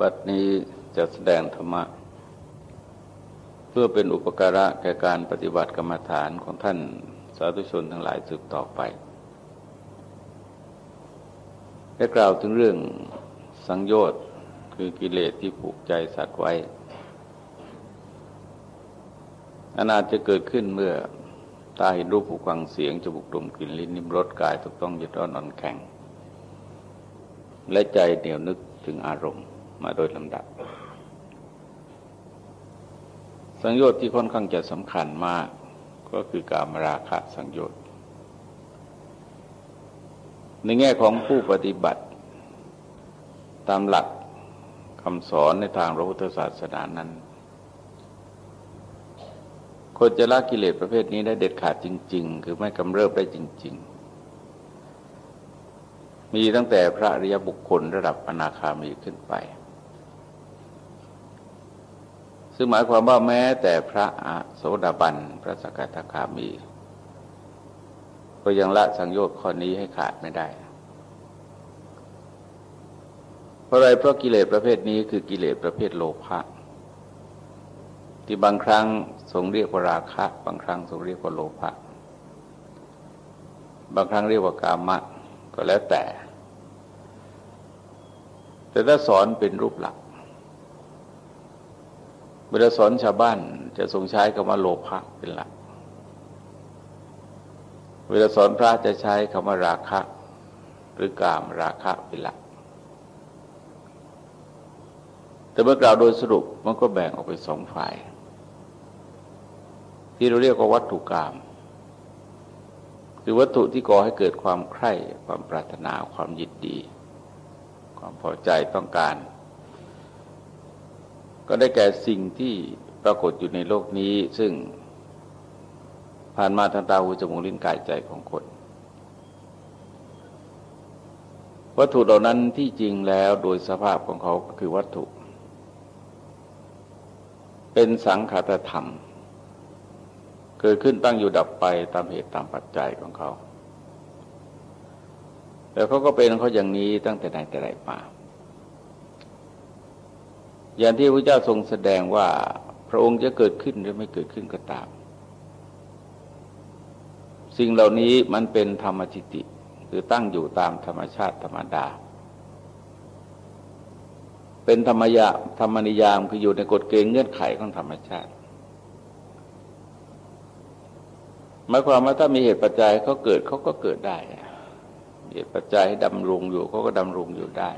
บัดนี้จะแสดงธรรมะ เพื่อเป็นอุปการะแก่การปฏิบัติกรรมฐานของท่านสาธุชนทั้งหลายสืบต่อไป ได้กล่าวถึงเรื่องสังโยชน์คือกิเลสที่ผูกใจสัตว์ไว้อนาจจะเกิดขึ้นเมื่อตาเห็นรูปผูกฟังเสียงจมูกดมกลิ่นลิ้นนิ้มรสกายถูกต้องยึดร้อนนอนแข็ง และใจเหนียวนึกถึงอารมณ์ มาโดยลำดับ สังโยชน์ที่ค่อนข้างจะสำคัญมาก ก็คือการมราคะสังโยชน์ ในแง่ของผู้ปฏิบัติ ตามหลักคำสอนในทางพระพุทธศาสนานั้นคนจะละกิเลสประเภทนี้ได้เด็ดขาดจริง ๆ คือไม่กำเริบได้จริง ๆ มีตั้งแต่พระอริยบุคคลระดับอนาคามีขึ้นไป ซึ่งหมายความว่าแม้แต่พระโสดาบัน พระสกทาคามี ก็ยังละสังโยชน์ข้อนี้ให้ขาดไม่ได้ เพราะอะไรเพราะกิเลสประเภทนี้คือกิเลสประเภทโลภะที่บางครั้งทรงเรียกว่าราคะ บางครั้งทรงเรียกว่าโลภะบางครั้งเรียกว่ากามะ ก็แล้วแต่ แต่ถ้าสอนเป็นรูปหลัก เวลาสอนชาวบ้านจะทรงใช้คำว่าโลภะเป็นหลัก เวลาสอนพระจะใช้คำว่าราคะ หรือกามราคะเป็นหลัก แต่เมื่อกล่าวโดยสรุปมันก็แบ่งออกเป็นสองฝ่าย ที่เราเรียกว่าวัตถุกรรมคือวัตถุที่ก่อให้เกิดความใคร่ ความปรารถนาความยินดีความพอใจต้องการ ก็ได้แก่สิ่งที่ปรากฏอยู่ในโลกนี้ ซึ่งผ่านมาทางตาหูจมูกลิ้นกายใจของคน วัตถุเหล่านั้นที่จริงแล้วโดยสภาพของเขาก็คือวัตถุ เป็นสังขารธรรม เกิดขึ้นตั้งอยู่ดับไปตามเหตุตามปัจจัยของเขาแต่เขาก็เป็นเขาอย่างนี้ตั้งแต่ไหนแต่ไรมา อย่างที่พระเจ้าทรงแสดงว่าพระองค์จะเกิดขึ้นหรือไม่เกิดขึ้นก็ตาม สิ่งเหล่านี้มันเป็นธรรมจิติคือตั้งอยู่ตามธรรมชาติธรรมดา เป็นธรรมยาธรรมนิยามคืออยู่ในกฎเกณฑ์เงื่อนไขของธรรมชาติหมายความว่าถ้ามีเหตุปัจจัยเขาเกิดเขาก็เกิดได้ เหตุปัจจัยดำรงอยู่เขาก็ดำรงอยู่ได้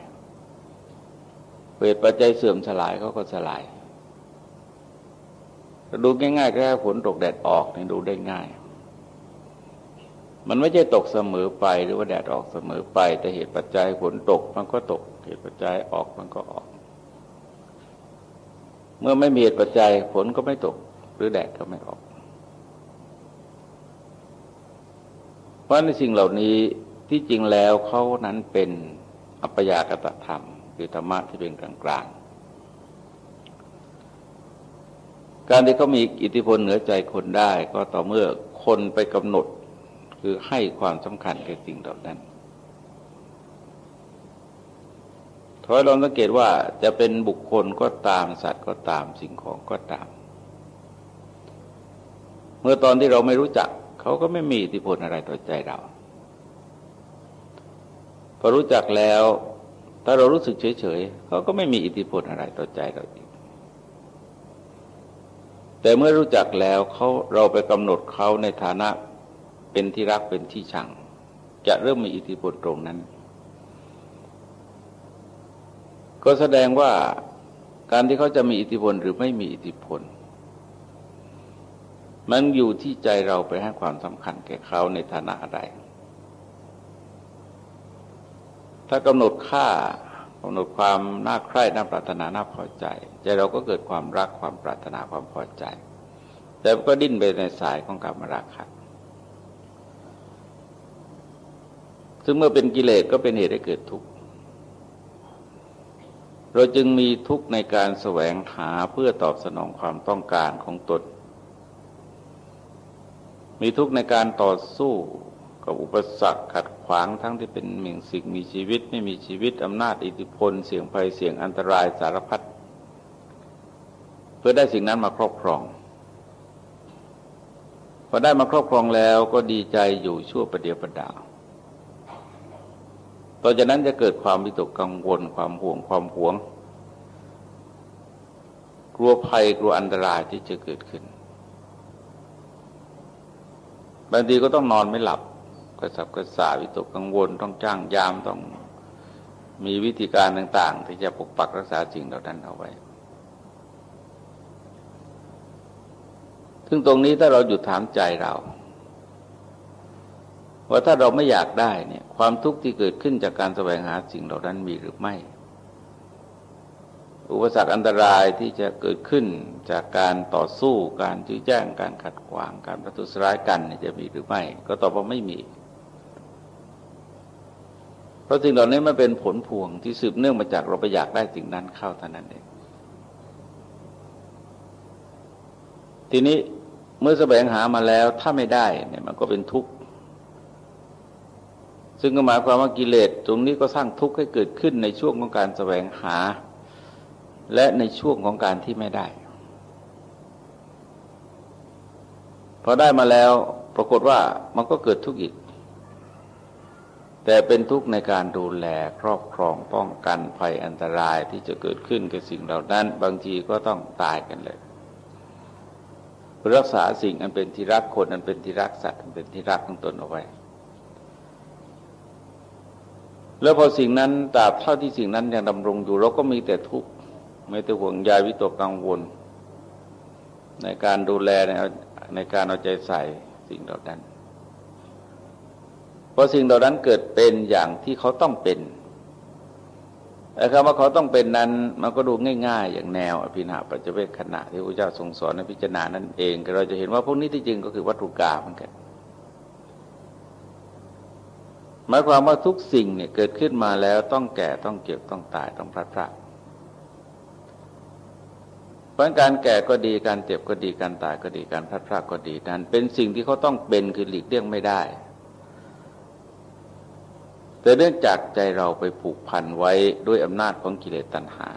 เหตุปัจจัยเสื่อมสลายเขาก็สลายดูง่ายๆแค่ฝนตกแดดออกนี่ดูได้ง่าย มันไม่ใช่ตกเสมอไปหรือว่าแดดออกเสมอไป แต่เหตุปัจจัยฝนตกมันก็ตก เหตุปัจจัยออกมันก็ออก เมื่อไม่มีเหตุปัจจัยฝนก็ไม่ตก หรือแดดก็ไม่ออก เพราะในสิ่งเหล่านี้ที่จริงแล้วเขานั้นเป็นอัปยากตธรรม คือธรรมะที่เป็นกลางกลางการที่เขามีอิทธิพลเหนือใจคนได้ก็ต่อเมื่อคนไปกำหนดคือให้ความสำคัญแก่สิ่งเหล่านั้นถอยลองสังเกตว่าจะเป็นบุคคลก็ตามสัตว์ก็ตามสิ่งของก็ตาม เมื่อตอนที่เราไม่รู้จัก เขาก็ไม่มีอิทธิพลอะไรต่อใจเราพอรู้จักแล้ว ถ้าเรารู้สึกเฉยๆเขาก็ไม่มีอิทธิพลอะไรต่อใจเราอีก แต่เมื่อรู้จักแล้วเขาเราไปกำหนดเขาในฐานะเป็นที่รักเป็นที่ชัง จะเริ่มมีอิทธิพลตรงนั้น ก็แสดงว่าการที่เขาจะมีอิทธิพลหรือไม่มีอิทธิพล มันอยู่ที่ใจเราไปให้ความสำคัญแก่เขาในฐานะอะไร ถ้ากำหนดค่ากำหนดความน่าใคร่น่าปรารถนาน่าพอใจ ใจเราก็เกิดความรักความปรารถนาความพอใจ แต่ก็ดิ้นไปในสายของกรรมราคะซึ่งเมื่อเป็นกิเลสก็เป็นเหตุให้เกิดทุกข์เราจึงมีทุกข์ในการแสวงหาเพื่อตอบสนองความต้องการของตน มีทุกข์ในการต่อสู้ กับอุปสรรคขัดขวางทั้งที่เป็นมิ่งสิ่งมีชีวิตไม่มีชีวิตอำนาจอิทธิพล เสี่ยงภัยเสี่ยงอันตรายสารพัดเพื่อได้สิ่งนั้นมาครอบครองพอได้มาครอบครองแล้วก็ดีใจอยู่ชั่วประเดียวประดาวต่อจากนั้นจะเกิดความวิตกกังวลความห่วงความหวง กลัวภัยกลัวอันตรายที่จะเกิดขึ้นบางทีก็ต้องนอนไม่หลับ กระสับกระส่ายวิตกกังวลต้องจ้างยามต้องมีวิธีการต่าง ๆ ที่จะปกปักรักษาสิ่งเหล่านั้นเอาไว้ ซึ่งตรงนี้ถ้าเราหยุดถามใจเรา ว่าถ้าเราไม่อยากได้เนี่ย ความทุกข์ที่เกิดขึ้นจากการแสวงหาสิ่งเหล่านั้นมีหรือไม่ อุปสรรคอันตรายที่จะเกิดขึ้นจากการต่อสู้การจื้อแจ้งการขัดขวางการประทุษร้ายกันจะมีหรือไม่ ก็ตอบว่าไม่มี เพราะสิ่งเหล่านี้มันเป็นผลพวงที่สืบเนื่องมาจากเราไปอยากได้สิ่งนั้นเข้าเท่านั้นเอง ทีนี้เมื่อแสวงหามาแล้วถ้าไม่ได้เนี่ยมันก็เป็นทุกข์ซึ่งก็หมายความว่ากิเลสตรงนี้ก็สร้างทุกข์ให้เกิดขึ้นในช่วงของการแสวงหา และในช่วงของการที่ไม่ได้พอได้มาแล้วปรากฏว่ามันก็เกิดทุกข์อีก แต่เป็นทุกข์ในการดูแลครอบครองป้องกันภัยอันตรายที่จะเกิดขึ้นกับสิ่งเหล่านั้น บางทีก็ต้องตายกันเลยรักษาสิ่งอันเป็นที่รักคนอันเป็นที่รักสัตว์อันเป็นที่รักของตนเอาไว้ แล้วพอสิ่งนั้นตราบเท่าที่สิ่งนั้นยังดำรงอยู่เราก็มีแต่ทุกข์ไม่แต่ห่วงใยวิตกกังวล ในการดูแลในในการเอาใจใส่สิ่งเหล่านั้น พอสิ่งเหล่านั้นเกิดเป็นอย่างที่เขาต้องเป็นแต่คำว่าเขาต้องเป็นนั้นมันก็ดูง่าย ๆ อย่างแนวอภินาปัจเจเวคขณะที่พระเจ้าทรงสอนในพิจารณานั่นเองเราจะเห็นว่าพวกนี้ที่จริงก็คือวัตถุกรรมเหมือนกันหมายความว่าทุกสิ่งเนี่ยเกิดขึ้นมาแล้วต้องแก่ต้องเก็บต้องตายต้องพลัดพรากเพราะการแก่ก็ดีการเจ็บก็ดีการตายก็ดีการพลัดพรากก็ดีนั้นเป็นสิ่งที่เขาต้องเป็นคือหลีกเลี่ยงไม่ได้ แต่เนื่องจากใจเราไปผูกพันไว้ด้วยอำนาจของกิเลสตัณหา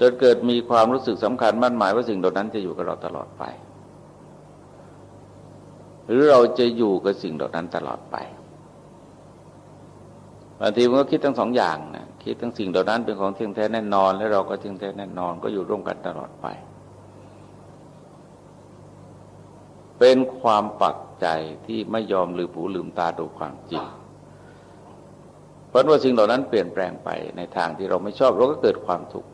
จนเกิดมีความรู้สึกสำคัญมั่นหมายว่าสิ่งเหล่านั้นจะอยู่กับเราตลอดไป หรือเราจะอยู่กับสิ่งเหล่านั้นตลอดไปบางทีมันก็คิดทั้งสองอย่างนะคิดทั้งสิ่งเหล่านั้นเป็นของเที่ยงแท้แน่นอน และเราก็เที่ยงแท้แน่นอน ก็อยู่ร่วมกันตลอดไป เป็นความปักใจที่ไม่ยอมลืมหูลืมตาดูความจริง เพราะว่าสิ่งเหล่านั้นเปลี่ยนแปลงไปในทางที่เราไม่ชอบเราก็เกิดความทุกข์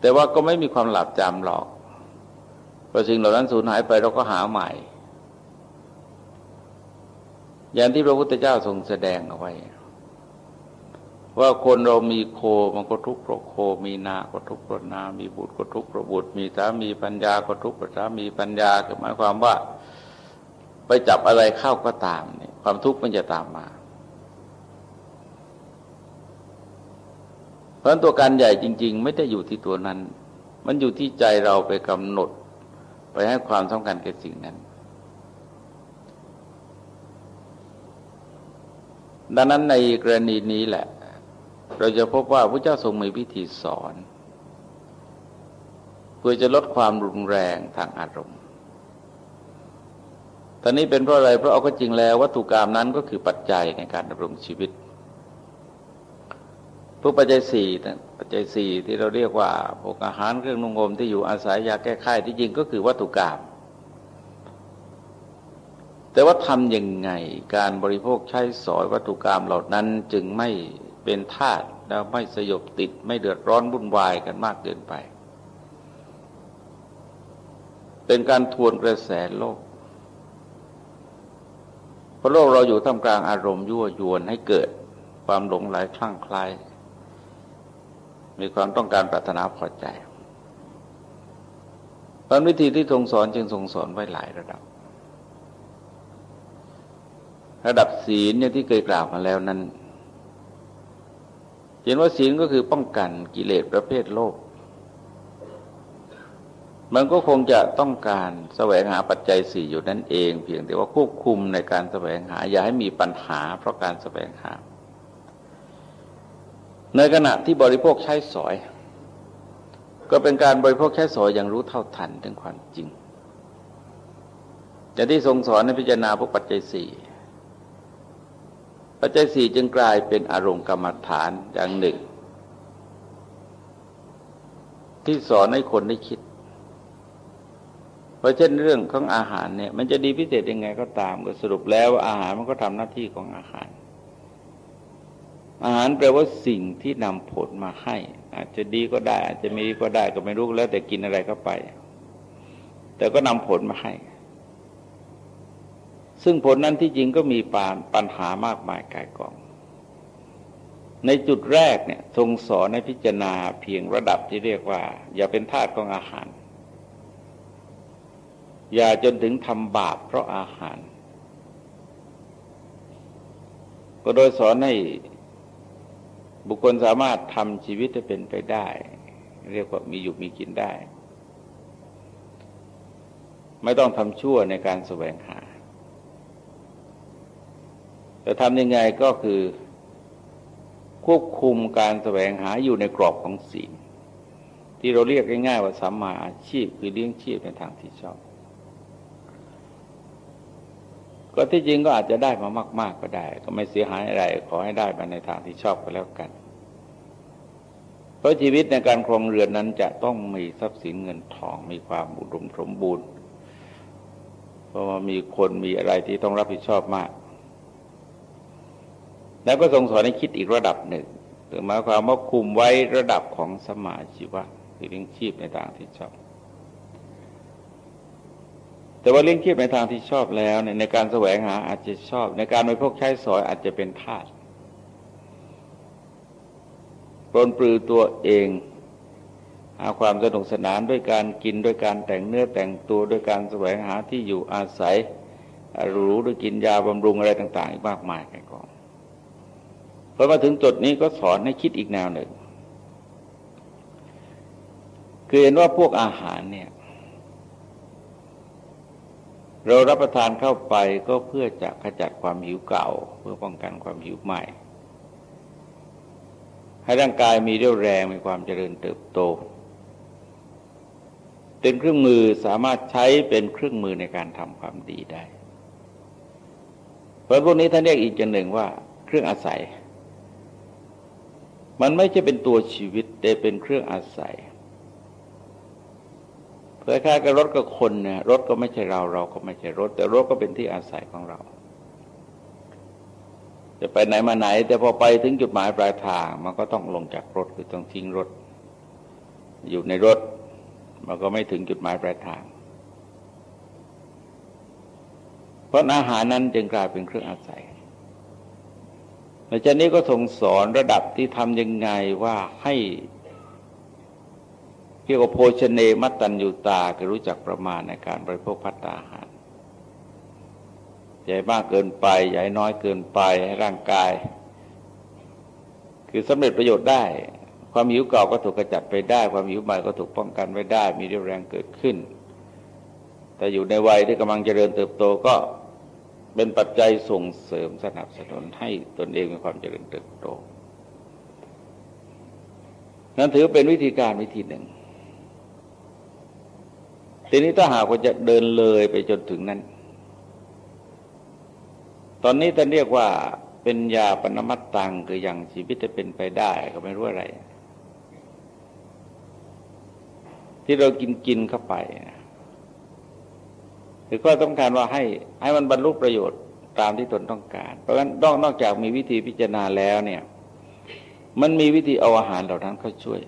แต่ว่าก็ไม่มีความหลับจำหรอกพอสิ่งเหล่านั้นสูญหายไปเราก็หาใหม่ อย่างที่พระพุทธเจ้าทรงแสดงเอาไว้ ว่าคนเรามีโคมันก็ทุกข์เพราะโค มีนาก็ทุกข์เพราะนา มีบุตรก็ทุกข์เพราะบุตร มีสามีปัญญาก็ทุกข์เพราะสามีปัญญาหมายความว่า ไปจับอะไรเข้าก็ตามเนี่ยความทุกข์มันจะตามมา เพราะตัวการใหญ่จริง ๆ ไม่ได้อยู่ที่ตัวนั้น มันอยู่ที่ใจเราไปกำหนด ไปให้ความสำคัญแก่สิ่งนั้นดังนั้นในกรณีนี้แหละ เราจะพบว่าพระเจ้าทรงมีวิธีสอน เพื่อจะลดความรุนแรงทางอารมณ์ ตอนนี้เป็นเพราะอะไร เพราะเอาก็จริงแล้ววัตถุกรรมนั้นก็คือปัจจัยในการดำรงชีวิตพวกปัจจัยสี่ปัจจัยสี่ที่เราเรียกว่าพวกอาหารเครื่องนุ่งห่มที่อยู่อาศัยยาแก้ไขที่จริงก็คือวัตถุกรรมแต่ว่าทำยังไงการบริโภคใช้สอยวัตถุกรรมเหล่านั้นจึงไม่ เป็นธาตุแล้วไม่สยบติดไม่เดือดร้อนวุ่นวายกันมากเกินไป เป็นการทวนกระแสโลกเพราะโลกเราอยู่ท่ามกลางอารมณ์ยั่วยวนให้เกิดความหลงไหลคลั่งไคล้มีความต้องการปรารถนาพอใจตอนวิธีที่ทรงสอนจึงทรงสอนไว้หลายระดับ ระดับศีลเนี่ยที่เคยกล่าวมาแล้วนั้น เห็นว่าศีลก็คือป้องกันกิเลสประเภทโลภมันก็คงจะต้องการแสวงหาปัจจัยสี่อยู่นั่นเอง เพียงแต่ว่าควบคุมในการแสวงหาอย่าให้มีปัญหาเพราะการแสวงหา ในขณะที่บริโภคใช้สอย ก็เป็นการบริโภคใช้สอยอย่างรู้เท่าทันถึงความจริงแต่ที่ทรงสอนในพิจารณาพวกปัจจัยสี่ ปัจจัยสี่จึงกลายเป็นอารมณ์กรรมฐานอย่างหนึ่ง ที่สอนให้คนได้คิด เพราะเช่นเรื่องของอาหารเนี่ย มันจะดีพิเศษยังไงก็ตามก็สรุปแล้วว่าอาหารมันก็ทำหน้าที่ของอาหาร อาหารแปลว่าสิ่งที่นำผลมาให้ อาจจะดีก็ได้ อาจจะไม่ดีก็ได้ก็ไม่รู้แล้ว แต่กินอะไรก็ไป แต่ก็นำผลมาให้ ซึ่งผลนั้นที่จริงก็มีปานปัญหามากมายกายกอง ในจุดแรกเนี่ยทรงสอนให้พิจารณาเพียงระดับที่เรียกว่า อย่าเป็นทาสของอาหาร อย่าจนถึงทำบาปเพราะอาหาร ก็โดยสอนให้บุคคลสามารถทำชีวิตให้เป็นไปได้ เรียกว่ามีอยู่มีกินได้ ไม่ต้องทำชั่วในการแสวงหา จะทำยังไงก็คือควบคุมการแสวงหาอยู่ในกรอบของศีลที่เราเรียกง่ายๆว่าสัมมาอาชีพคือเลี้ยงชีพในทางที่ชอบ ก็ที่จริงก็อาจจะได้มามาก ๆก็ได้ ก็ไม่เสียหายอะไร ขอให้ได้มาในทางที่ชอบก็แล้วกัน เพราะชีวิตในการครองเรือนนั้นจะต้องมีทรัพย์สินเงินทองมีความอุดมสมบูรณ์ เพราะว่ามีคนมีอะไรที่ต้องรับผิดชอบมาก แล้วก็ทรงสอนให้คิดอีกระดับหนึ่งถึงหมายความว่าคุมไว้ระดับของสมาชีวะคือเลี้ยงชีพในทางที่ชอบ แต่ว่าเลี้ยงชีพในทางที่ชอบแล้วในการแสวงหาอาจจะชอบ ในการไปพกใช้สอยอาจจะเป็นทาสปลนปลือตัวเองหาความสนุกสนานด้วยการกินด้วยการแต่งเนื้อแต่งตัวด้วยการแสวงหาที่อยู่อาศัยรู้ด้วยกินยาบำรุงอะไรต่าง ๆ อีกมากมายไกอง พอมาถึงจุดนี้ก็สอนให้คิดอีกแนวหนึ่ง คือเห็นว่าพวกอาหารเนี่ย เรารับประทานเข้าไปก็เพื่อจะขจัดความหิวเก่า เพื่อป้องกันความหิวใหม่ ให้ร่างกายมีเรี่ยวแรงมีความเจริญเติบโต เป็นเครื่องมือสามารถใช้เป็นเครื่องมือในการทำความดีได้เพราะพวกนี้ท่านเรียกอีกอย่างหนึ่งว่า เครื่องอาศัย มันไม่ใช่เป็นตัวชีวิต แต่เป็นเครื่องอาศัยเพื่อค่ากับรถกับคนเนี่ยรถก็ไม่ใช่เราเราก็ไม่ใช่รถ แต่รถก็เป็นที่อาศัยของเรา จะไปไหนมาไหน แต่พอไปถึงจุดหมายปลายทาง มันก็ต้องลงจากรถคือต้องทิ้งรถ อยู่ในรถ มันก็ไม่ถึงจุดหมายปลายทาง เพราะอาหารนั้นจึงกลายเป็นเครื่องอาศัย ในจากนี้ก็ทรงสอนระดับที่ทำยังไงว่าให้เรียกว่าโภชเนมัตตัญญูตาคือรู้จักประมาณในการบริโภคพัตตาหารใหญ่มากเกินไปใหญ่น้อยเกินไปให้ร่างกาย คือสำเร็จประโยชน์ได้ ความหิวเก่าก็ถูกกระจัดไปได้ ความหิวใหม่ก็ถูกป้องกันไว้ได้ มีเรี่ยวแรงเกิดขึ้น แต่อยู่ในวัยที่กำลังเจริญเติบโตก็ เป็นปัจจัยส่งเสริมสนับสนุนให้ตนเองมีความเจริญเติบโต นั้นถือเป็นวิธีการวิธีหนึ่ง ทีนี้ถ้าหากว่าจะเดินเลยไปจนถึงนั้น ตอนนี้ท่านเรียกว่าเป็นยาปนมัตตังคืออย่างชีวิตจะเป็นไปได้ก็ไม่รู้อะไร ที่เรากินกินเข้าไปนะ คือก็ต้องการว่าให้ให้มันบรรลุประโยชน์ตามที่ตนต้องการ เพราะฉะนั้นนอกจากมีวิธีพิจารณาแล้วเนี่ยมันมีวิธีเอาอาหารเหล่านั้นเข้าช่วย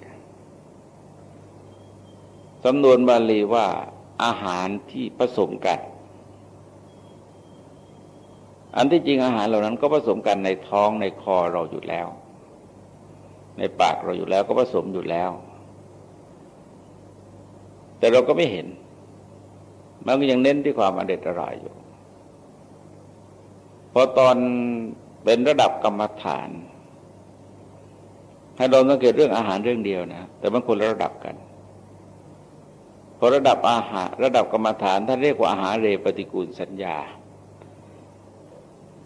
สำนวนบาลีว่าอาหารที่ผสมกัน อันที่จริงอาหารเหล่านั้นก็ผสมกันในท้องในคอเราอยู่แล้ว ในปากเราอยู่แล้วก็ผสมอยู่แล้ว แต่เราก็ไม่เห็น มันก็ยังเน้นที่ความอเด็ดอร่อยอยู่ พอตอนเป็นระดับกรรมฐาน ให้เราสังเกตเรื่องอาหารเรื่องเดียวนะ แต่มันคนละระดับกันพอระดับอาหารระดับกรรมฐานท่านเรียกว่าอาหารเรปฏิกูลสัญญา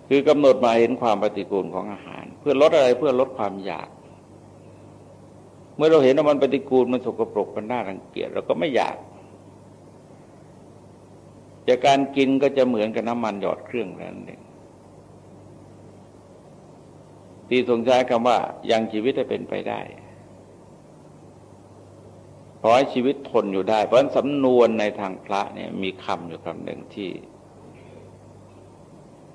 คือกำหนดมาเห็นความปฏิกูลของอาหาร เพื่อลดอะไรเพื่อลดความอยาก เมื่อเราเห็นว่ามันปฏิกูลมันสกปรกมันน่ารังเกียจเราก็ไม่อยาก จากการกินก็จะเหมือนกับน้ำมันหยอดเครื่องนั่นเองที่ทรงใช้คำว่ายังชีวิตให้เป็นไปได้ขอให้ชีวิตทนอยู่ได้ เพราะสำนวนในทางพระเนี่ยมีคำอยู่คำหนึ่งที่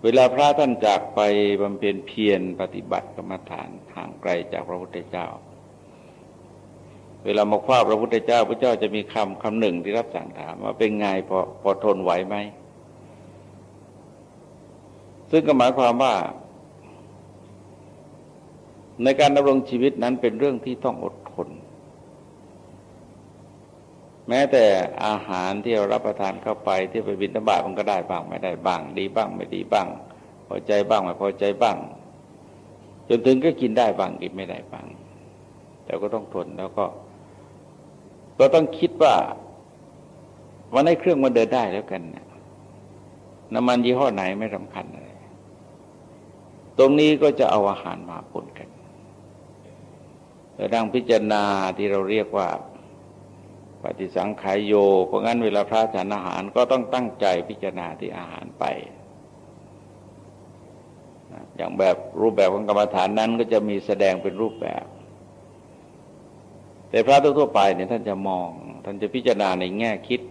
เวลาพระท่านจากไปบำเพ็ญเพียรปฏิบัติกรรมฐานห่างไกลจากพระพุทธเจ้า เวลามาคว้าพระพุทธเจ้า พระเจ้าจะมีคำคำหนึ่งที่รับสั่งถามว่าเป็นไงพอพอทนไหวไหม ซึ่งก็หมายความว่า ในการดำรงชีวิตนั้นเป็นเรื่องที่ต้องอดทน แม้แต่อาหารที่เรารับประทานเข้าไปที่ไปบินตบาทมันก็ได้บ้าง ไม่ได้บ้าง ดีบ้างไม่ดีบ้าง พอใจบ้างไม่พอใจบ้าง จนถึงก็กินได้บ้างกินไม่ได้บ้างแต่ก็ต้องทนแล้วก็ ก็ต้องคิดว่าวันให้เครื่องมันเดินได้แล้วกันน้ำมันยี่ห้อไหนไม่สำคัญอะไรตรงนี้ก็จะเอาอาหารมาปนกันดังพิจารณาที่เราเรียกว่า ปฏิสังขายโย เพราะงั้นเวลาพระฉันอาหารก็ต้องตั้งใจพิจารณาที่อาหารไป อย่างแบบรูปแบบของกรรมฐานนั้นก็จะมีแสดงเป็นรูปแบบ แต่พระทั่วไปเนี่ยท่านจะมอง ท่านจะพิจารณาในแง่คิด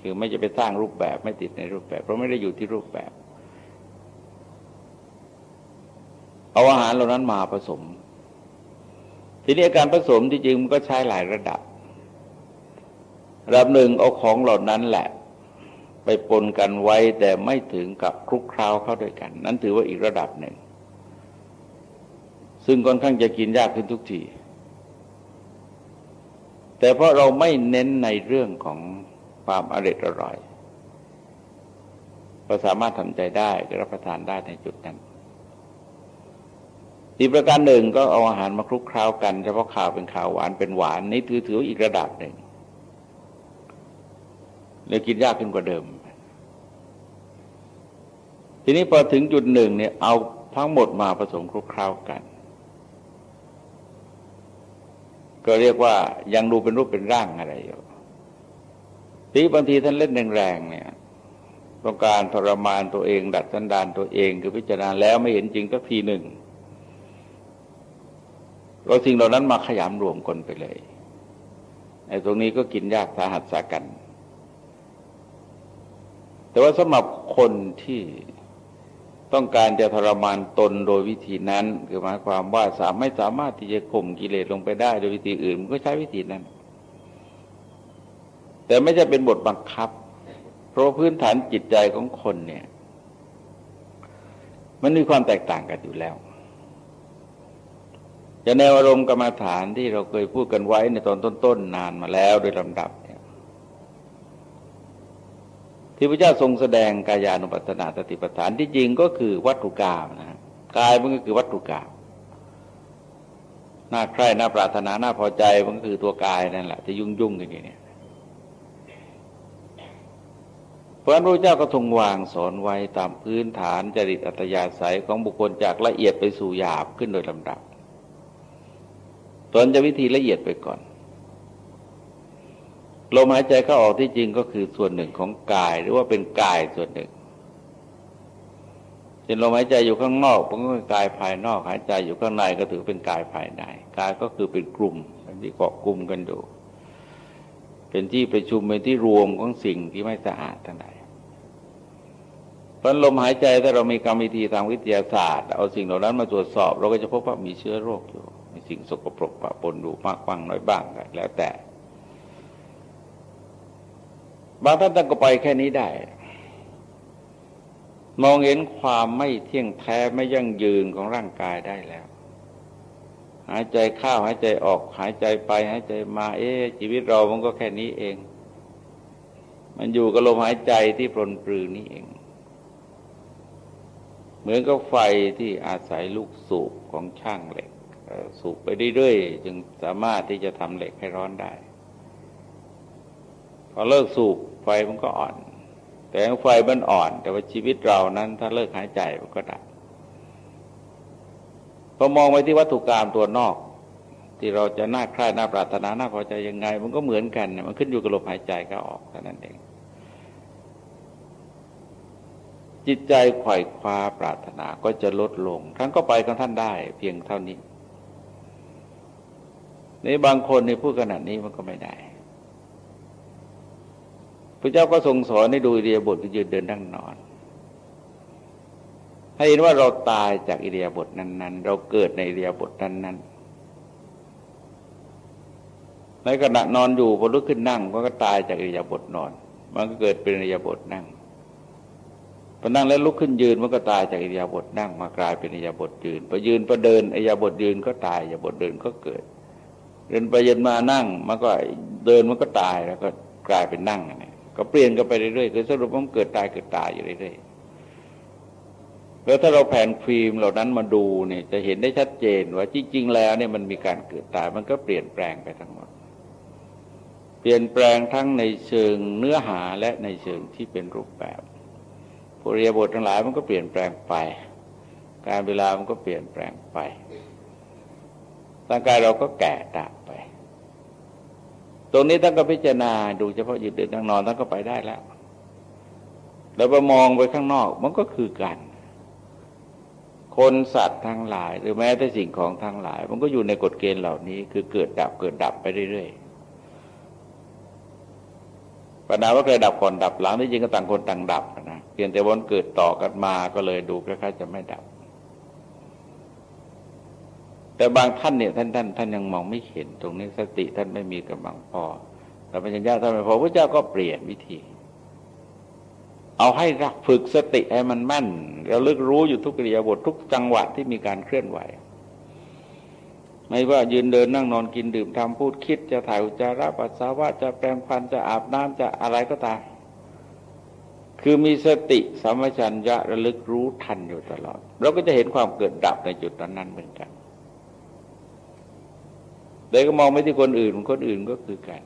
คือไม่จะไปสร้างรูปแบบไม่ติดในรูปแบบ เพราะไม่ได้อยู่ที่รูปแบบ เอาอาหารเหล่านั้นมาผสม ทีนี้การผสมที่จริงมันก็ใช้หลายระดับ ระดับหนึ่งเอาของเหล่านั้นแหละ ไปปนกันไว้แต่ไม่ถึงกับคลุกคราวเข้าด้วยกัน นั้นถือว่าอีกระดับหนึ่ง ซึ่งค่อนข้างจะกินยากขึ้นทุกที แต่เพราะเราไม่เน้นในเรื่องของความอร่อยอร่อยเราสามารถทำใจได้รับประทานได้ในจุดนั้นอีกประการหนึ่งก็เอาอาหารมาคลุกเคล้ากันเฉพาะข้าวเป็นข้าวหวานเป็นหวานนี่ถือถืออีกระดับหนึ่งเลยกินยากขึ้นกว่าเดิม ทีนี้พอถึงจุดหนึ่งเนี่ยเอาทั้งหมดมาผสมคลุกเคล้ากัน ก็เรียกว่ายังดูเป็นรูปเป็นร่างอะไรอยู่ทีบางทีท่านเล่นแรงๆเนี่ยต้องการทรมานตัวเอง ดัดสันดานตัวเองคือพิจารณาแล้วไม่เห็นจริงสักทีหนึ่งเราสิ่งเหล่านั้นมาขยำรวมกันไปเลยไอ้ตรงนี้ก็กินยากสาหัสสากัน แต่ว่าสำหรับคนที่ ต้องการจะทรมานตนโดยวิธีนั้น คือหมายความว่าสามไม่สามารถที่จะข่มกิเลสลงไปได้โดยวิธีอื่นมันก็ใช้วิธีนั้น แต่ไม่ใช่เป็นบทบังคับ เพราะพื้นฐานจิตใจของคนเนี่ย มันมีความแตกต่างกันอยู่แล้วจะแนวอารมณ์กรรมฐานที่เราเคยพูดกันไว้ในตอนต้นๆนนานมาแล้วโดยลำดับ ที่พระเจ้าทรงแสดงกายานุปัสสนาสติปัฏฐานที่จริงก็คือวัตถุกรรมนะกายมันก็คือวัตถุกรรมน้าใคร่น้าปรารถนาหน้าพอใจมันก็คือตัวกายนั่นแหละที่ยุ่งยุ่งกันอยู่เนี่ยเพราะพระเจ้าก็ทรงวางสอนไว้ตามพื้นฐานจริตอัตยาศัยของบุคคลจากละเอียดไปสู่หยาบขึ้นโดยลำดับตนจะวิธีละเอียดไปก่อน ลมหายใจเข้าออกที่จริงก็คือส่วนหนึ่งของกาย หรือว่าเป็นกายส่วนหนึ่งเช่นลมหายใจอยู่ข้างนอกมันก็เป็นกายภายนอก หายใจอยู่ข้างในก็ถือเป็นกายภายในกายก็คือเป็นกลุ่มที่เกาะกลุ่มกันอยู่เป็นที่ประชุมเป็นที่รวมของสิ่งที่ไม่สะอาดทั้งหลายเพราะลมหายใจถ้าเรามีกรรมวิธีทางวิทยาศาสตร์ เอาสิ่งเหล่านั้นมาตรวจสอบ เราก็จะพบว่ามีเชื้อโรคอยู่มีสิ่งสกปรกปะปนดูมากบ้างน้อยบ้างแล้วแต่ บางท่านตั้งก็ไปแค่นี้ได้ มองเห็นความไม่เที่ยงแท้ไม่ยั่งยืนของร่างกายได้แล้ว หายใจเข้าหายใจออกหายใจไปหายใจมา เอ๊ชีวิตเรามันก็แค่นี้เอง มันอยู่กับลมหายใจที่ปรนปรือนี้เอง เหมือนกับไฟที่อาศัยลูกสูบของช่างเหล็ก สูบไปเรื่อยๆจึงสามารถที่จะทำเหล็กให้ร้อนได้ ออเลิกสูบไฟมันก็อ่อน แต่ไฟมันอ่อน แต่ว่าชีวิตเรานั้น ถ้าเลิกหายใจมันก็ดับพอมองไปที่วัตถุกรรมตัวนอก ที่เราจะน่าใคร่น่าปรารถนาน่าพอใจยังไง มันก็เหมือนกัน มันขึ้นอยู่กับลมหายใจก็ออกเท่านั้นเอง จิตใจไขว่คว้าปรารถนาก็จะลดลง ท่านก็ไปของท่านได้ เพียงเท่านี้ในบางคนในพูดขนาดนี้มันก็ไม่ได้ พระเจ้าก็ทรงสอนให้ดูอิเดียบทยืนเดินนั่งนอน ให้เห็นว่าเราตายจากอิเดียบทนั้น ๆ เราเกิดในอิเดียบทนั้น ๆ ในขณะนอนอยู่พอลุกขึ้นนั่งมันก็ตายจากอิเดียบทนอน มันก็เกิดเป็นอิเดียบทนั่งพอนั่งแล้วลุกขึ้นยืนมันก็ตายจากอิริยาบถนั่งมากลายเป็นอิริยาบถยืนพอยืนพอเดินอิริยาบถยืนก็ตายอิริยาบถเดินก็เกิด เดินไปเย็นมานั่งมันก็เดินมันก็ตายแล้วก็กลายเป็นนั่งนี่ ก็เปลี่ยนกันไปเรื่อยๆคือสรุปมันเกิดตายเกิดตายอยู่เรื่อยๆแล้วถ้าเราแผ่นฟิล์มเหล่านั้นมาดูเนี่ยจะเห็นได้ชัดเจนว่าจริง ๆ แล้วเนี่ยมันมีการเกิดตายมันก็เปลี่ยนแปลงไปทั้งหมด เปลี่ยนแปลงทั้งในเชิงเนื้อหาและในเชิงที่เป็นรูปแบบปุริยบททั้งหลายมันก็เปลี่ยนแปลงไป การเวลามันก็เปลี่ยนแปลงไปร่างกายเราก็แก่ตาไป ตรงนี้ท่านก็พิจารณาดูเฉพาะยืนเดินนั่งนอนท่านก็ไปได้แล้ว แล้วไปมองไปข้างนอกมันก็คือกัน คนสัตว์ทั้งหลาย หรือแม้แต่สิ่งของทั้งหลาย มันก็อยู่ในกฎเกณฑ์เหล่านี้ คือเกิดดับเกิดดับไปเรื่อยๆปัญหาว่าใครดับก่อนดับหลังที่จริงก็ต่างคนต่างดับนะเพียงแต่วันเกิดต่อกันมาก็เลยดูคล้ายๆจะไม่ดับ แต่บางท่านเนี่ยท่านท่านท่านยังมองไม่เห็นตรงนี้สติท่านไม่มีกำลังพอแต่ปัญญาท่านไม่พอพระเจ้าก็เปลี่ยนวิธี เอาให้รักฝึกสติให้มันแม่นเราลึกรู้อยู่ทุกกิริยบททุกจังหวะที่มีการเคลื่อนไหว ไม่ว่ายืนเดินนั่งนอนกินดื่มทำพูดคิดจะถ่ายอุจจาระปัสสาวะจะแปรงฟันจะอาบน้ำจะอะไรก็ตามคือมีสติสัมปชัญญะระลึกรู้ทันอยู่ตลอด เราก็จะเห็นความเกิดดับในจุดนั้นเหมือนกัน แต่ก็มองไม่ที่คนอื่นคนอื่นก็คือกัน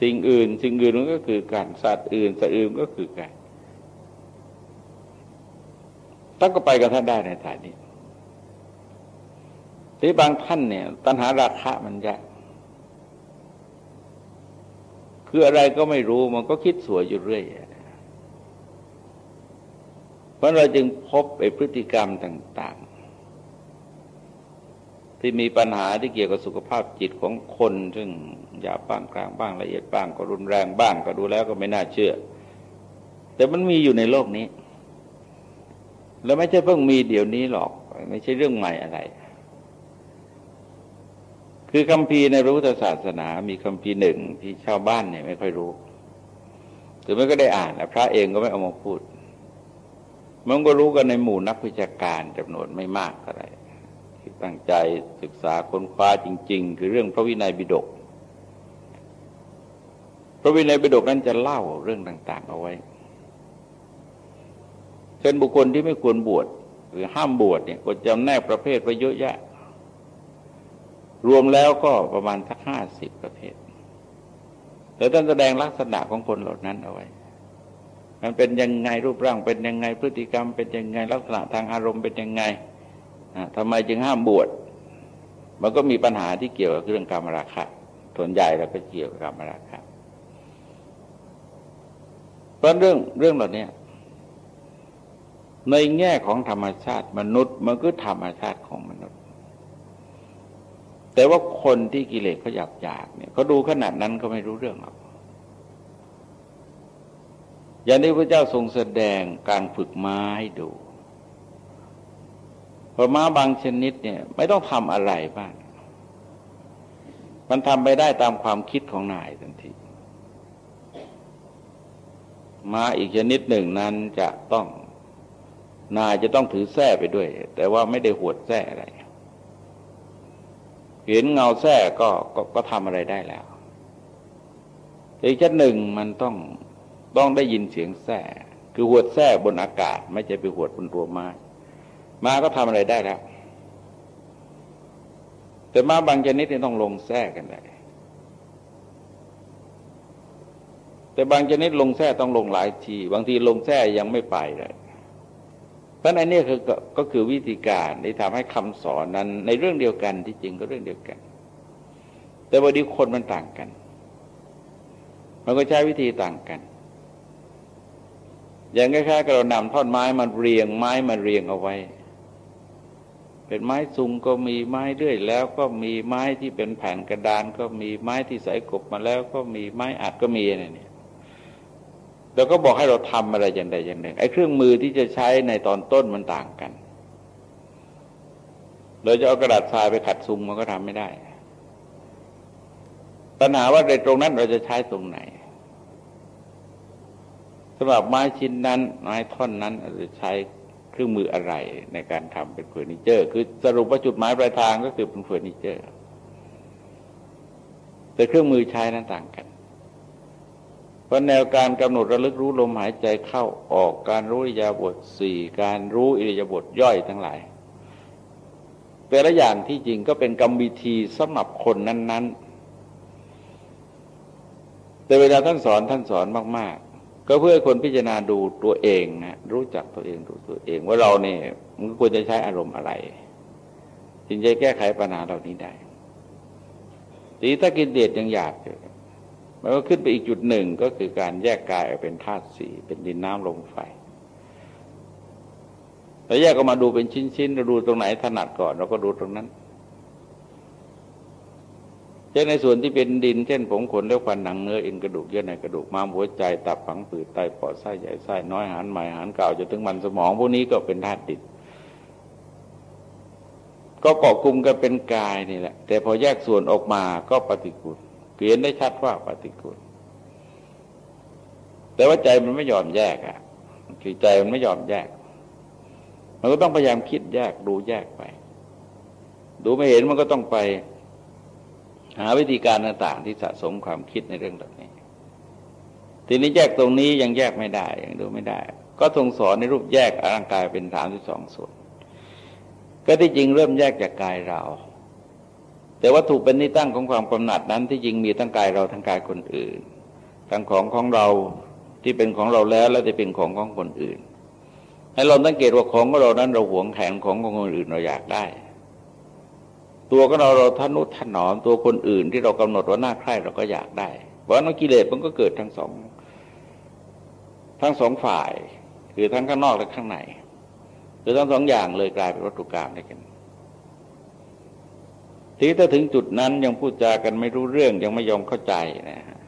สิ่งอื่น สิ่งอื่นมันก็คือกันสัตว์อื่นสัตว์อื่นก็คือกันท่านก็ไปกับท่านได้ในฐานนี้ที่บางท่านเนี่ย ตัณหาราคะมันยากคืออะไรก็ไม่รู้มันก็คิดสวยอยู่เรื่อยเพราะเราจึงพบไอ้พฤติกรรมต่าง ที่มีปัญหาที่เกี่ยวกับสุขภาพจิตของคน ซึ่งหยาบบ้างกลางบ้างละเอียดบ้างก็รุนแรงบ้างก็ดูแล้วก็ไม่น่าเชื่อ แต่มันมีอยู่ในโลกนี้ แล้วไม่ใช่เพิ่งมีเดี๋ยวนี้หรอก ไม่ใช่เรื่องใหม่อะไร คือคำพีในพระพุทธศาสนา มีคำพีหนึ่งที่ชาวบ้านเนี่ยไม่ค่อยรู้หรือไม่ก็ได้อ่านและพระเองก็ไม่เอามาพูด มันก็รู้กันในหมู่นักวิชาการจำนวนไม่มากเท่าไร ตั้งใจศึกษาค้นคว้าจริง ๆ คือเรื่องพระวินัยบิดก พระวินัยบิดกนั้นจะเล่าเรื่องต่าง ๆ เอาไว้ เช่นบุคคลที่ไม่ควรบวชหรือห้ามบวชเนี่ยก็จำแนกประเภทไว้เยอะแยะ รวมแล้วก็ประมาณสักห้าสิบประเภทแต่ท่านแสดงลักษณะของคนเหล่านั้นเอาไว้ มันเป็นยังไงรูปร่างเป็นยังไงพฤติกรรม เป็นยังไงลักษณะทางอารมณ์เป็นยังไง ทำไมจึงห้ามบวช มันก็มีปัญหาที่เกี่ยวกับเรื่องกรรมราคะส่วนใหญ่เราก็เกี่ยวกับกรรมราคะเพราะเรื่องเรื่องเหล่านี้ในแง่ของธรรมชาติมนุษย์ มันก็ธรรมชาติของมนุษย์ แต่ว่าคนที่กิเลสเขาหยาบหยาบเนี่ยเขาดูขนาดนั้นก็ไม่รู้เรื่องหรอกอย่างที่พระเจ้าทรงแสดงการฝึกม้าให้ดู พราะม้าบางชนิดเนี่ย ไม่ต้องทำอะไรบ้าง มันทำไปได้ตามความคิดของนายทันทีม้าอีกชนิดหนึ่งนั้นจะต้องนายจะต้องถือแส้ไปด้วย แต่ว่าไม่ได้หวดแส้อะไร เห็นเงาแส้ก็ก็ก็ทำอะไรได้แล้วอีกชนิดหนึ่งมันต้องต้องได้ยินเสียงแส้คือหวดแส้บนอากาศ ไม่ใช่ไปหวดบนตัวไม้ มาก็ทำอะไรได้แล้ว แต่มาบางชนิดนี่ต้องลงแทรกกันได้แต่บางชนิดลงแท้ต้องลงหลายที บางทีลงแท้ยังไม่ไปเลยเพราะนั้นนี่คือก็คือวิธีการที่ทำให้คำสอนนั้น ในเรื่องเดียวกันที่จริงก็เรื่องเดียวกัน แต่บางทีคนมันต่างกัน มันก็ใช้วิธีต่างกัน อย่างคล้ายๆกับเรานำท่อนไม้มันเรียงไม้มาเรียงเอาไว้ เป็นไม้ซุงก็มีไม้เรื่อยแล้วก็มีไม้ที่เป็นแผ่นกระดานก็มีไม้ที่ใส่กบมาแล้วก็มีไม้อัดก็มีเนี่ยเราก็บอกให้เราทำอะไรอย่างใดอย่างหนึ่งไอ้เครื่องมือที่จะใช้ในตอนต้นมันต่างกัน เราจะเอากระดาษทรายไปขัดซุงมันก็ทำไม่ได้ปัญหาว่าในตรงนั้นเราจะใช้ตรงไหนสำหรับไม้ชิ้นนั้นไม้ท่อนนั้นเราจะใช้ เครื่องมืออะไรในการทำเป็นเฟอร์นิเจอร์ คือสรุปว่าจุดหมายปลายทางก็คือเป็นเฟอร์นิเจอร์ แต่เครื่องมือใช้นั้นต่างกัน เพราะแนวการกำหนดระลึกรู้ลมหายใจเข้าออกการรู้อิริยาบถสี่การรู้อิริยาบถย่อยทั้งหลาย แต่ละอย่างที่จริงก็เป็นกรรมวิธีสำหรับคนนั้น ๆ แต่เวลาท่านสอนท่านสอนมาก ก็เพื่อคนพิจารณาดูตัวเองนะรู้จักตัวเองดูตัวเอง ว่าเราเนี่ยมันควรจะใช้อารมณ์อะไรจึงจะแก้ไขปัญหาเหล่านี้ได้ทีถ้ากินเดชยังหยาบอยู่มันก็ขึ้นไปอีกจุดหนึ่งก็คือการแยกกายออกเป็นธาตุสี่เป็นดินน้ำลมไฟแล้วแยกออกมาดูเป็นชิ้นๆเราดูตรงไหนถนัดก่อนเราก็ดูตรงนั้น ช่นในส่วนที่เป็นดินเช่นผมขนเลือควันหนังเนื้อเอ็นกระดูกเยื่อในกระดูกม้ามหัวใจตับฝังผืดไตปอดไส้ใหญ่ไส้น้อยหานใหม่หานเก่าจนถึงมันสมอง พวกนี้ก็เป็นธาตุดินก็เกาะกลุ่มกันเป็นกายนี่แหละ แต่พอแยกส่วนออกมาก็ปฏิกูลเขียนได้ชัดว่าปฏิกูลแต่ว่าใจมันไม่ยอมแยกอะคือใจมันไม่ยอมแยก มันก็ต้องพยายามคิดแยกดูแยกไป ดูไม่เห็นมันก็ต้องไป หาวิธีการต่างๆที่สะสมความคิดในเรื่องแบบนี้ ทีนี้แยกตรงนี้ยังแยกไม่ได้ยังดูไม่ได้ ก็ทรงสอนในรูปแยกร่างกายเป็นสามสิบสองส่วน ก็ที่จริงเริ่มแยกจากกายเรา แต่วัตถุเป็นนิตั้งของความกำหนัดนั้นที่จริงมีทั้งกายเราทั้งกายคนอื่น ทั้งของของเราที่เป็นของเราแล้วและจะเป็นของของคนอื่นให้เราสังเกตว่าของของเรานั้นเราหวงแขนของของคนอื่นเราอยากได้ ตัวก็เราเราทนุถนอมตัวคนอื่นที่เรากำหนดว่าน่าใคร่เราก็อยากได้ เพราะนั้นกิเลสมันก็เกิดทั้งสองทั้งสองฝ่าย คือทั้งข้างนอกและข้างในคือทั้งสองอย่างเลยกลายเป็นวัตถุกรรมได้กันทีถ้าถึงจุดนั้นยังพูดจากันไม่รู้เรื่องยังไม่ยอมเข้าใจนะฮะ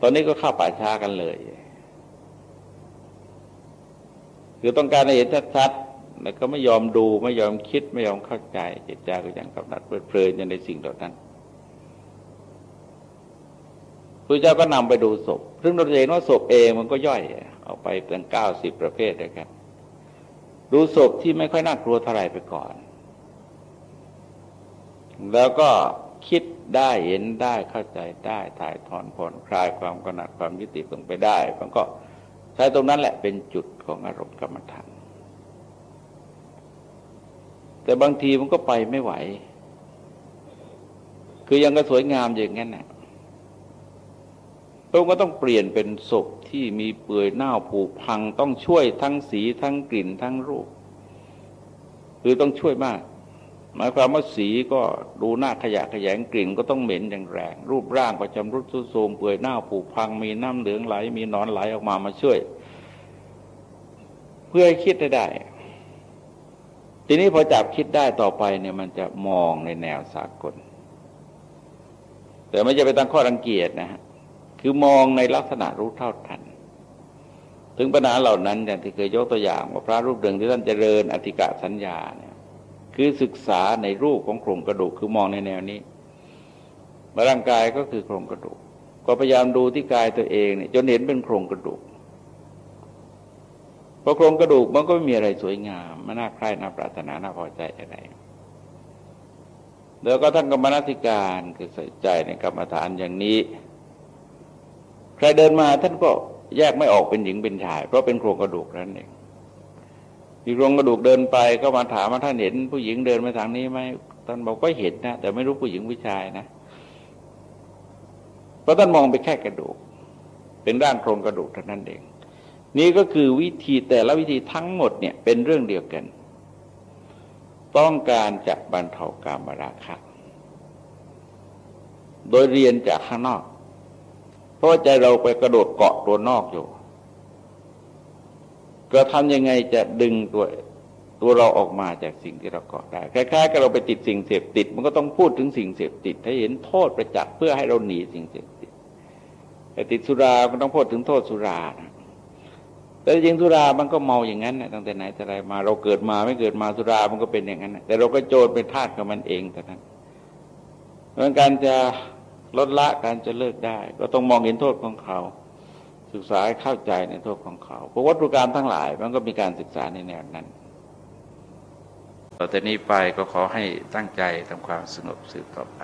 ตอนนี้ก็เข้าป่าช้ากันเลย คือต้องการให้เห็นชัด แล้วก็ไม่ยอมดูไม่ยอมคิดไม่ยอมเข้าใจจิตใจก็ยังกำหนัดเพลินอยู่ในสิ่งเหล่านั้นพระเจ้าก็นำไปดูศพ ซึ่งเราเห็นว่าศพเองมันก็ย่อยออกไปเป็นเก้าสิบประเภทด้วยกัน ดูศพที่ไม่ค่อยน่ากลัวเท่าไรไปก่อน แล้วก็คิดได้เห็นได้เข้าใจได้ถ่ายถอนผ่อนคลายความกำหนัดความยุติลงไปได้ มันก็ใช้ตรงนั้นแหละเป็นจุดของอารมณ์กรรมฐาน แต่บางทีมันก็ไปไม่ไหว คือยังก็สวยงามอย่างนั้นนะพระองค์ก็ต้องเปลี่ยนเป็นศพที่มีเปื่อยเน่าผุพังต้องช่วยทั้งสีทั้งกลิ่นทั้งรูป คือต้องช่วยมาก หมายความว่าสีก็ดูหน้าขยะขยงกลิ่นก็ต้องเหม็นอย่างแรง รูปร่างก็จำรุดสุดโทมเปื่อยเน่าผุพัง มีน้ำเหลืองไหล มีนอนไหลออกมามาช่วย เพื่อให้คิดได้ได้ ทีนี้พอจับคิดได้ต่อไปเนี่ยมันจะมองในแนวสากล แต่ไม่จะไปตั้งข้อรังเกียจนะฮะคือมองในลักษณะรู้เท่าทัน ถึงปัญหาเหล่านั้นอย่างที่เคยยกตัวอย่างว่าพระรูปเดิงที่ท่านเจริญอธิกะสัญญาเนี่ยคือศึกษาในรูปของโครงกระดูกคือมองในแนวนี้ร่างกายก็คือโครงกระดูก ก็พยายามดูที่กายตัวเองเนี่ยจนเห็นเป็นโครงกระดูก พระโครงกระดูกมันก็ไม่มีอะไรสวยงามมันน่าใคร่น่าปรารถนาน่าพอใจอะไรแล้วก็ท่านกรรมนาธิการคือใส่ใจในกรรมฐานอย่างนี้ ใครเดินมาท่านก็แยกไม่ออกเป็นหญิงเป็นชาย เพราะเป็นโครงกระดูกนั่นเองอีกโครงกระดูกเดินไปก็มาถามว่าท่านเห็นผู้หญิงเดินมาทางนี้ไหมท่านบอกก็เห็นนะแต่ไม่รู้ผู้หญิงผู้ชายนะเพราะท่านมองไปแค่กระดูก เป็นร่างโครงกระดูกเท่านั้นเอง นี่ก็คือวิธีแต่ละวิธีทั้งหมดเนี่ยเป็นเรื่องเดียวกัน ต้องการจะบรรเทากามราคะ โดยเรียนจากข้างนอก เพราะใจเราไปกระโดดเกาะตัวนอกอยู่ ก็ทำยังไงจะดึงตัวตัวเราออกมาจากสิ่งที่เราเกาะได้คล้ายๆกับเราไปติดสิ่งเสพติด มันก็ต้องพูดถึงสิ่งเสพติดให้เห็นโทษประจักษ์เพื่อให้เราหนีสิ่งเสพติดแต่ติดสุราก็ต้องพูดถึงโทษสุรานะ แต่จริงสุรามันก็เมาอย่างนั้นนะตั้งแต่ไหนแต่ไรมา เราเกิดมาไม่เกิดมาสุรามันก็เป็นอย่างนั้นนะแต่เราก็โจรเป็นทาสกับมันเองแต่นั้นเพราะการจะลดละการจะเลิกได้ ก็ต้องมองเห็นโทษของเขา ศึกษาเข้าใจในโทษของเขาเพราะวัตถุกรรมทั้งหลาย มันก็มีการศึกษาในแนวนั้นต่อแต่นี้ไปก็ขอให้ตั้งใจทำความสงบสืบต่อไป